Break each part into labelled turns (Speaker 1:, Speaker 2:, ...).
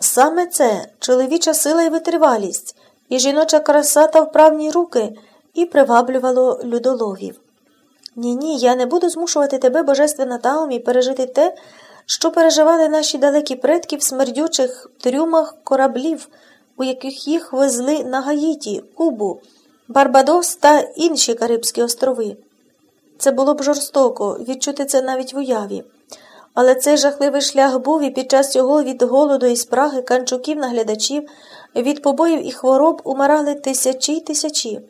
Speaker 1: Саме це чоловіча сила і витривалість, і жіноча краса та вправні руки і приваблювало людоловів. Ні, ні, я не буду змушувати тебе, божественна Таумі, пережити те, що переживали наші далекі предки в смердючих трюмах кораблів, у яких їх везли на Гаїті, Кубу, Барбадос та інші Карибські острови. Це було б жорстоко відчути це навіть в уяві. Але цей жахливий шлях був і під час цього від голоду і спраги канчуків наглядачів, від побоїв і хвороб умирали тисячі й тисячі.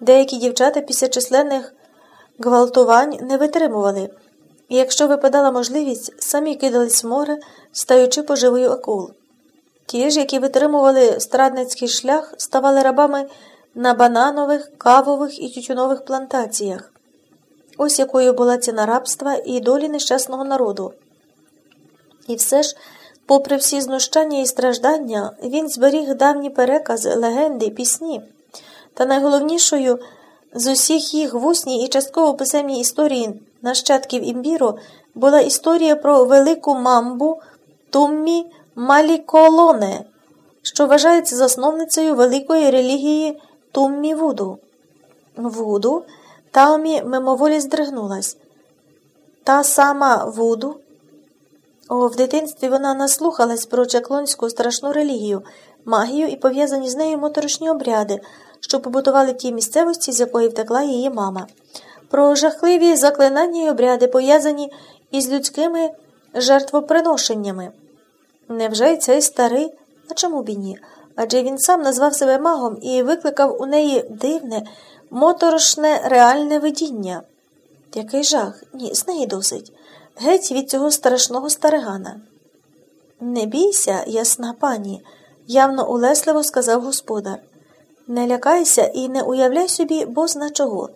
Speaker 1: Деякі дівчата після численних гвалтувань не витримували, і якщо випадала можливість, самі кидались в море, стаючи поживою акул. Ті ж, які витримували страдницький шлях, ставали рабами на бананових, кавових і тютюнових плантаціях. Ось якою була ціна рабства і долі нещасного народу. І все ж, попри всі знущання і страждання, він зберіг давні перекази, легенди, пісні, та найголовнішою з усіх їх в усній і частково писемній історії нащадків імбіру була історія про велику мамбу Туммі Маліколоне, що вважається засновницею великої релігії Туммі Вуду. Вуду Таомі мимоволі здригнулась. Та сама Вуду. О, в дитинстві вона наслухалась про чаклонську страшну релігію, магію і пов'язані з нею моторошні обряди, що побутували в тій місцевості, з якої втекла її мама, про жахливі заклинання й обряди, пов'язані із людськими жертвоприношеннями. Невже й цей старий? А чому б і ні? Адже він сам назвав себе магом і викликав у неї дивне, моторошне реальне видіння. Який жах? Ні, з неї досить. Геть від цього страшного старигана. Не бійся, ясна пані, явно улесливо сказав господар. Не лякайся і не уявляй собі бозна чого.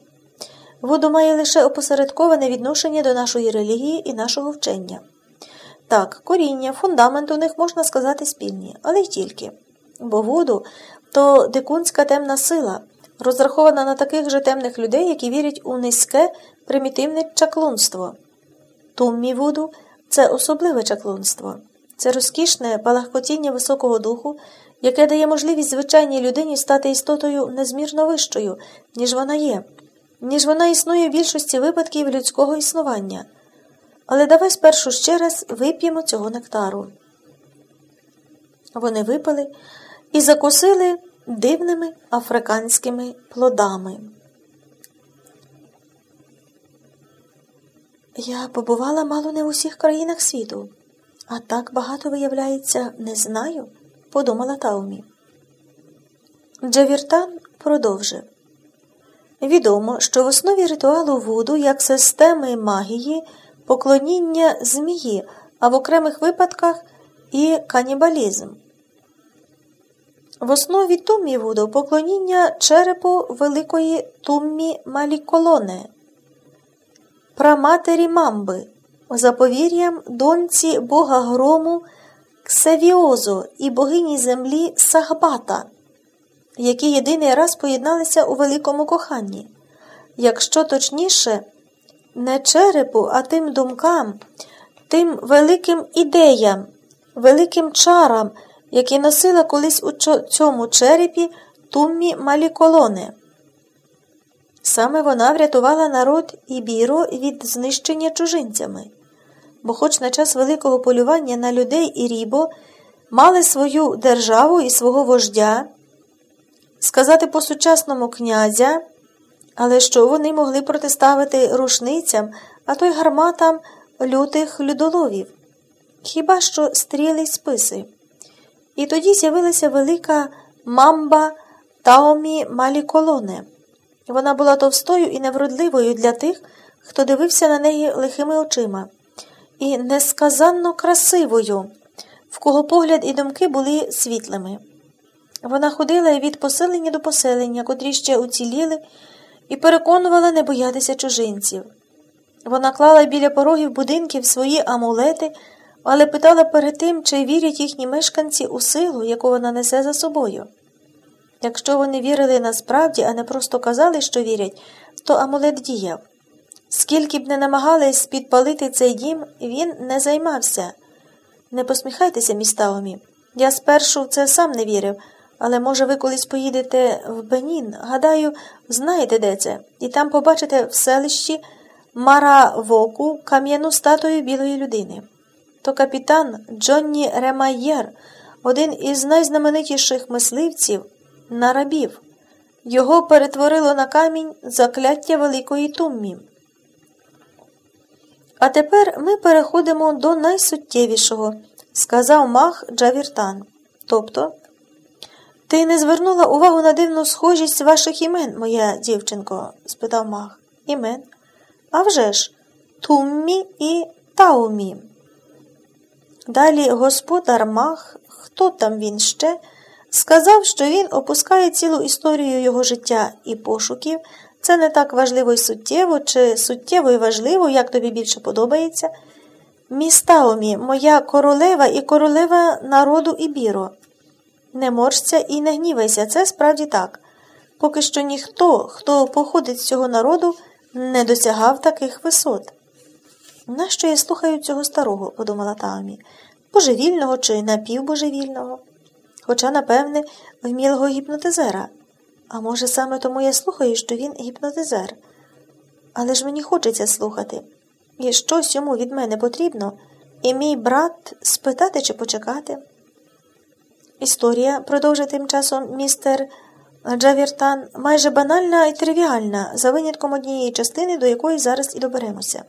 Speaker 1: Воду має лише опосередковане відношення до нашої релігії і нашого вчення. Так, коріння, фундамент у них можна сказати спільні, але й тільки. Бо воду то дикунська темна сила, розрахована на таких же темних людей, які вірять у низьке, примітивне чаклунство. Туммі воду це особливе чаклунство, це розкішне палахкотіння високого духу, яке дає можливість звичайній людині стати істотою незмірно вищою, ніж вона є, ніж вона існує в більшості випадків людського існування. Але давай спершу ще раз вип'ємо цього нектару. Вони випили і закусили дивними африканськими плодами. Я побувала мало не в усіх країнах світу, а так багато, виявляється, не знаю, подумала Таумі. Джавіртан продовжив. Відомо, що в основі ритуалу Вуду як системи магії поклоніння змії, а в окремих випадках і канібалізм. В основі туммі Вуду поклоніння черепу великої туммі Маліколоне, праматері мамби, за повір'ям доньці бога грому Ксевіозо і богині землі Сахбата, які єдиний раз поєдналися у великому коханні. Якщо точніше, не черепу, а тим думкам, тим великим ідеям, великим чарам, які носила колись у цьому черепі туммі маліколони. Саме вона врятувала народ Ібіро від знищення чужинцями, бо, хоч на час великого полювання на людей і рібо мали свою державу і свого вождя, сказати по сучасному князя. Але що вони могли протиставити рушницям, а то й гарматам лютих людоловів? Хіба що стріли й списи? І тоді з'явилася велика мамба Таомі Маліколоне. Вона була товстою і невродливою для тих, хто дивився на неї лихими очима, і несказанно красивою, в кого погляд і думки були світлими. Вона ходила від поселення до поселення, котрі ще уціліли і переконувала не боятися чужинців. Вона клала біля порогів будинків свої амулети, але питала перед тим, чи вірять їхні мешканці у силу, яку вона несе за собою. Якщо вони вірили насправді, а не просто казали, що вірять, то амулет діяв. Скільки б не намагались підпалити цей дім, він не займався. Не посміхайтеся, містаомі. Я спершу в це сам не вірив, але, може, ви колись поїдете в Бенін. Гадаю, знаєте, де це, і там побачите в селищі Маравоку кам'яну статую білої людини. То капітан Джонні Ремайєр, один із найзнаменитіших мисливців на рабів. Його перетворило на камінь закляття Великої Туммі. А тепер ми переходимо до найсуттєвішого, сказав мах Джавіртан. Тобто, ти не звернула увагу на дивну схожість ваших імен, моя дівчинко? спитав мах. Імен? «А вже ж, Туммі і Таумі. Далі господар мах, хто там він ще, сказав, що він опускає цілу історію його життя і пошуків. Це не так важливо і суттєво, чи суттєво і важливо, як тобі більше подобається. Містаомі, моя королева і королева народу Ібіро. Не морщся і не гнівайся, це справді так. Поки що ніхто, хто походить з цього народу, не досягав таких висот. Нащо я слухаю цього старого, подумала Таомі, божевільного чи напівбожевільного, хоча, напевне, вмілого гіпнотизера. А може, саме тому я слухаю, що він гіпнотизер. Але ж мені хочеться слухати. І щось йому від мене потрібно, і мій брат спитати чи почекати. Історія, продовжив тим часом містер Джавіртан, майже банальна і тривіальна, за винятком однієї частини, до якої зараз і доберемося.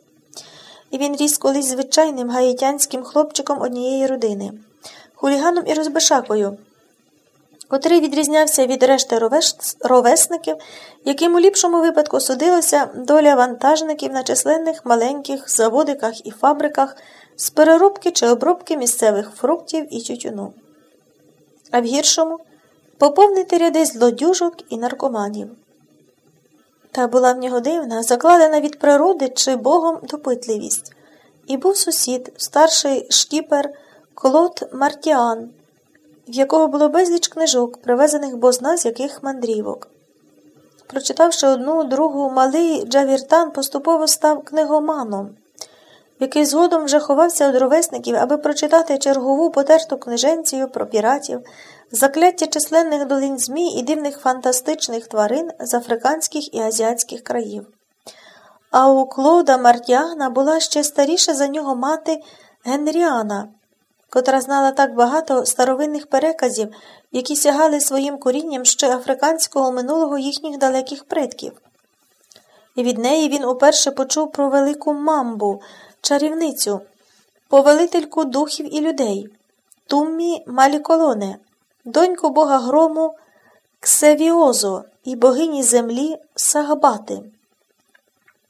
Speaker 1: І він ріс колись звичайним гаїтянським хлопчиком однієї родини, хуліганом і розбишакою котрий відрізнявся від решти ровесників, яким у ліпшому випадку судилося доля вантажників на численних маленьких заводиках і фабриках з переробки чи обробки місцевих фруктів і тютюну, а в гіршому поповнити ряди злодюжок і наркоманів. Та була в нього дивна, закладена від природи чи богом допитливість, і був сусід, старший шкіпер Клод Мартіан в якого було безліч книжок, привезених бозна з яких мандрівок. Прочитавши одну, другу, малий Джавіртан поступово став книгоманом, який згодом вже ховався від ровесників, аби прочитати чергову потерту книженцію про піратів, закляття численних долин змій і дивних фантастичних тварин з африканських і азіатських країв. А у Клода Мартіана була ще старіша за нього мати Генріана котра знала так багато старовинних переказів, які сягали своїм корінням ще африканського минулого їхніх далеких предків. І від неї він уперше почув про велику мамбу, чарівницю, повелительку духів і людей, Туммі Маліколоне, доньку бога грому Ксевіозо і богині землі Сагабати.